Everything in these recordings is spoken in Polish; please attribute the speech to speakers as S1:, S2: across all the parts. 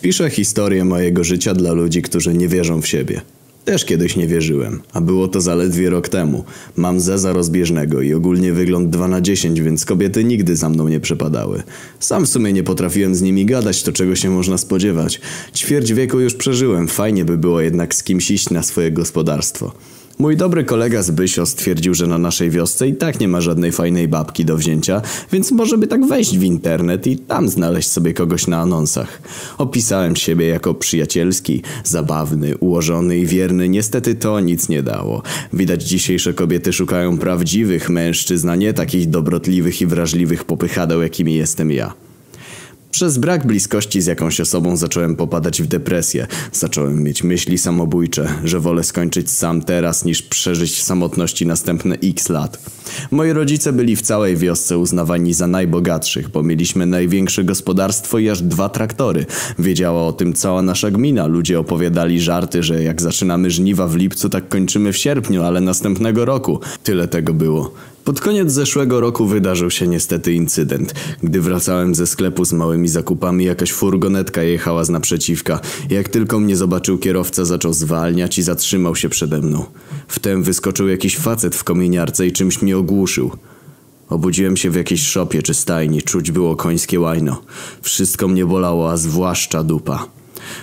S1: Piszę historię mojego życia dla ludzi, którzy nie wierzą w siebie. Też kiedyś nie wierzyłem, a było to zaledwie rok temu. Mam zeza rozbieżnego i ogólnie wygląd 2 na 10, więc kobiety nigdy za mną nie przepadały. Sam w sumie nie potrafiłem z nimi gadać, to czego się można spodziewać. Ćwierć wieku już przeżyłem, fajnie by było jednak z kimś iść na swoje gospodarstwo. Mój dobry kolega z Bysio stwierdził, że na naszej wiosce i tak nie ma żadnej fajnej babki do wzięcia, więc może by tak wejść w internet i tam znaleźć sobie kogoś na anonsach. Opisałem siebie jako przyjacielski, zabawny, ułożony i wierny. Niestety to nic nie dało. Widać dzisiejsze kobiety szukają prawdziwych mężczyzn, a nie takich dobrotliwych i wrażliwych popychadeł, jakimi jestem ja. Przez brak bliskości z jakąś osobą zacząłem popadać w depresję. Zacząłem mieć myśli samobójcze, że wolę skończyć sam teraz niż przeżyć w samotności następne x lat. Moi rodzice byli w całej wiosce uznawani za najbogatszych, bo mieliśmy największe gospodarstwo i aż dwa traktory. Wiedziała o tym cała nasza gmina. Ludzie opowiadali żarty, że jak zaczynamy żniwa w lipcu, tak kończymy w sierpniu, ale następnego roku. Tyle tego było. Pod koniec zeszłego roku wydarzył się niestety incydent. Gdy wracałem ze sklepu z małymi zakupami, jakaś furgonetka jechała z naprzeciwka. Jak tylko mnie zobaczył kierowca, zaczął zwalniać i zatrzymał się przede mną. Wtem wyskoczył jakiś facet w kominiarce i czymś mnie ogłuszył. Obudziłem się w jakiejś szopie czy stajni, czuć było końskie łajno. Wszystko mnie bolało, a zwłaszcza dupa.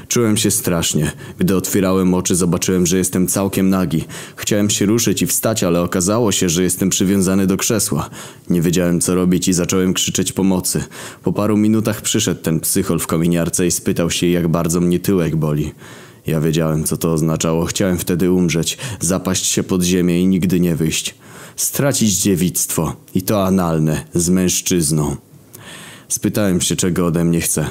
S1: Czułem się strasznie. Gdy otwierałem oczy, zobaczyłem, że jestem całkiem nagi. Chciałem się ruszyć i wstać, ale okazało się, że jestem przywiązany do krzesła. Nie wiedziałem, co robić i zacząłem krzyczeć pomocy. Po paru minutach przyszedł ten psychol w kominiarce i spytał się, jak bardzo mnie tyłek boli. Ja wiedziałem, co to oznaczało. Chciałem wtedy umrzeć, zapaść się pod ziemię i nigdy nie wyjść. Stracić dziewictwo. I to analne, z mężczyzną. Spytałem się, czego ode mnie chce.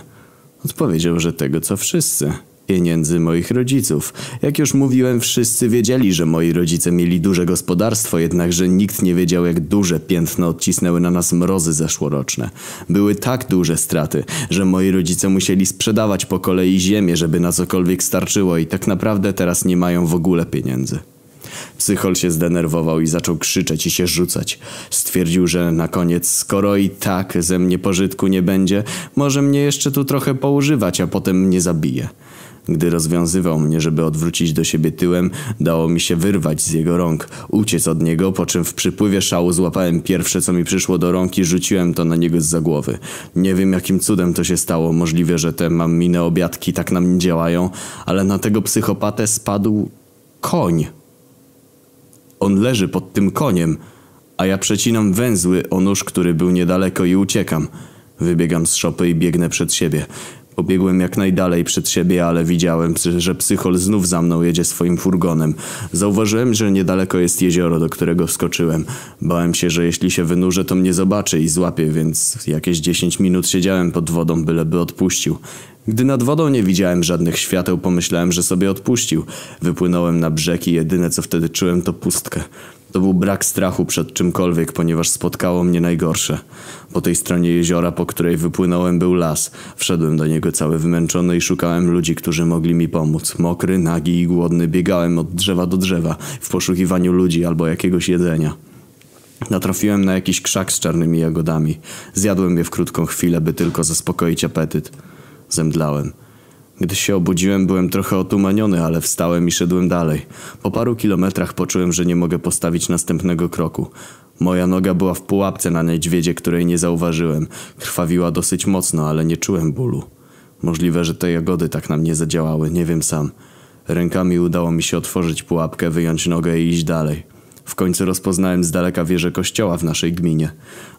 S1: Odpowiedział, że tego co wszyscy. Pieniędzy moich rodziców. Jak już mówiłem, wszyscy wiedzieli, że moi rodzice mieli duże gospodarstwo, jednakże nikt nie wiedział, jak duże piętno odcisnęły na nas mrozy zeszłoroczne. Były tak duże straty, że moi rodzice musieli sprzedawać po kolei ziemię, żeby na cokolwiek starczyło i tak naprawdę teraz nie mają w ogóle pieniędzy. Psychol się zdenerwował i zaczął krzyczeć i się rzucać. Stwierdził, że na koniec, skoro i tak ze mnie pożytku nie będzie, może mnie jeszcze tu trochę poużywać, a potem mnie zabije. Gdy rozwiązywał mnie, żeby odwrócić do siebie tyłem, dało mi się wyrwać z jego rąk, uciec od niego, po czym w przypływie szału złapałem pierwsze, co mi przyszło do rąk i rzuciłem to na niego z za głowy. Nie wiem, jakim cudem to się stało. Możliwe, że te mam minę obiadki tak na mnie działają, ale na tego psychopatę spadł koń. On leży pod tym koniem, a ja przecinam węzły o nóż, który był niedaleko i uciekam. Wybiegam z szopy i biegnę przed siebie. Pobiegłem jak najdalej przed siebie, ale widziałem, że psychol znów za mną jedzie swoim furgonem. Zauważyłem, że niedaleko jest jezioro, do którego wskoczyłem. Bałem się, że jeśli się wynurzę, to mnie zobaczy i złapie, więc jakieś 10 minut siedziałem pod wodą, byleby odpuścił. Gdy nad wodą nie widziałem żadnych świateł, pomyślałem, że sobie odpuścił. Wypłynąłem na brzeg i jedyne co wtedy czułem to pustkę. To był brak strachu przed czymkolwiek, ponieważ spotkało mnie najgorsze. Po tej stronie jeziora, po której wypłynąłem, był las. Wszedłem do niego cały wymęczony i szukałem ludzi, którzy mogli mi pomóc. Mokry, nagi i głodny biegałem od drzewa do drzewa w poszukiwaniu ludzi albo jakiegoś jedzenia. Natrafiłem na jakiś krzak z czarnymi jagodami. Zjadłem je w krótką chwilę, by tylko zaspokoić apetyt. Zemdlałem. Gdy się obudziłem, byłem trochę otumaniony, ale wstałem i szedłem dalej. Po paru kilometrach poczułem, że nie mogę postawić następnego kroku. Moja noga była w pułapce na niedźwiedzie, której nie zauważyłem. Krwawiła dosyć mocno, ale nie czułem bólu. Możliwe, że te jagody tak na mnie zadziałały, nie wiem sam. Rękami udało mi się otworzyć pułapkę, wyjąć nogę i iść dalej. W końcu rozpoznałem z daleka wieżę kościoła w naszej gminie.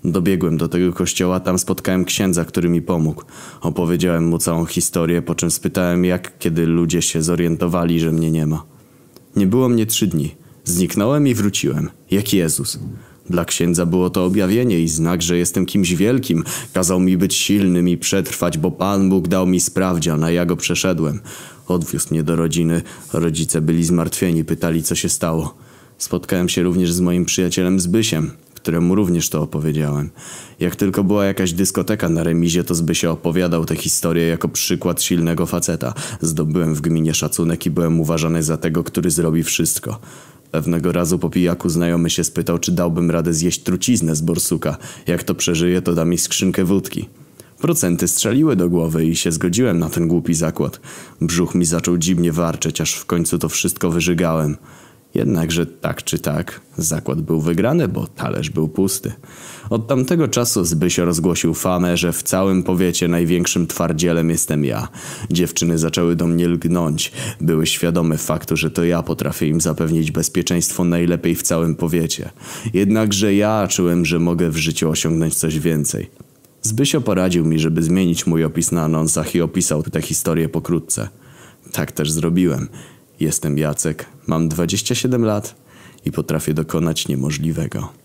S1: Dobiegłem do tego kościoła, tam spotkałem księdza, który mi pomógł. Opowiedziałem mu całą historię, po czym spytałem jak, kiedy ludzie się zorientowali, że mnie nie ma. Nie było mnie trzy dni. Zniknąłem i wróciłem, jak Jezus. Dla księdza było to objawienie i znak, że jestem kimś wielkim. Kazał mi być silnym i przetrwać, bo Pan Bóg dał mi sprawdzian, a ja go przeszedłem. Odwiózł mnie do rodziny. Rodzice byli zmartwieni, pytali co się stało. Spotkałem się również z moim przyjacielem Zbysiem, któremu również to opowiedziałem. Jak tylko była jakaś dyskoteka na remizie, to Zbysie opowiadał tę historię jako przykład silnego faceta. Zdobyłem w gminie szacunek i byłem uważany za tego, który zrobi wszystko. Pewnego razu po pijaku znajomy się spytał, czy dałbym radę zjeść truciznę z borsuka. Jak to przeżyję, to da mi skrzynkę wódki. Procenty strzeliły do głowy i się zgodziłem na ten głupi zakład. Brzuch mi zaczął dziwnie warczeć, aż w końcu to wszystko wyżygałem. Jednakże tak czy tak, zakład był wygrany, bo talerz był pusty. Od tamtego czasu Zbysio rozgłosił famę, że w całym powiecie największym twardzielem jestem ja. Dziewczyny zaczęły do mnie lgnąć. Były świadome faktu, że to ja potrafię im zapewnić bezpieczeństwo najlepiej w całym powiecie. Jednakże ja czułem, że mogę w życiu osiągnąć coś więcej. Zbysio poradził mi, żeby zmienić mój opis na anonsach i opisał tę historię pokrótce. Tak też zrobiłem. Jestem Jacek, mam 27 lat i potrafię dokonać niemożliwego.